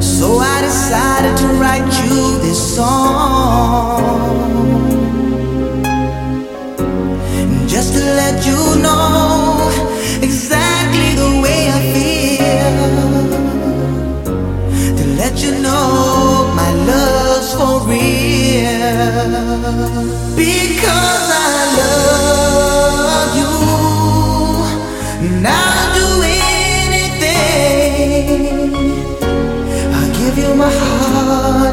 So I decided to write you this song. Just to let you know exactly the way I feel. To let you know my love's for real. Because I love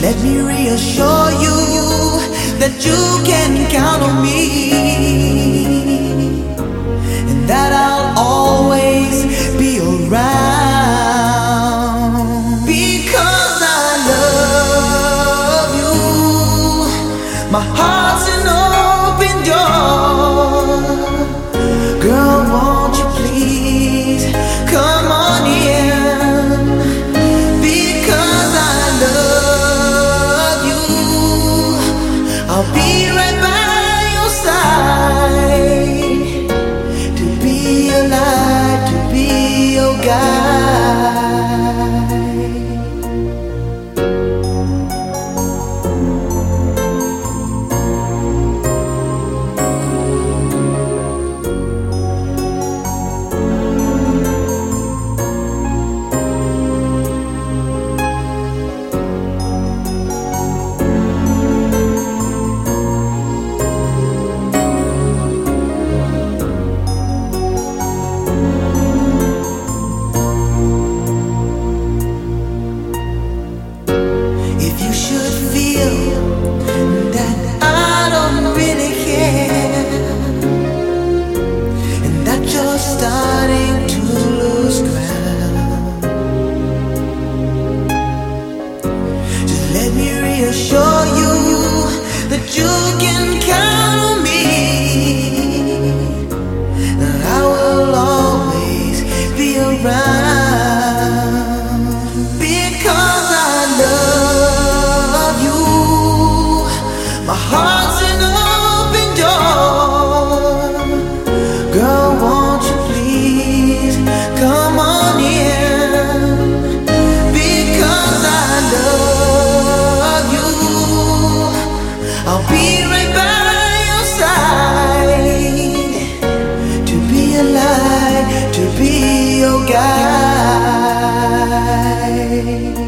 let me reassure you that you can count on me and that I'll always be around because I love you. My heart's an open door. You can count away.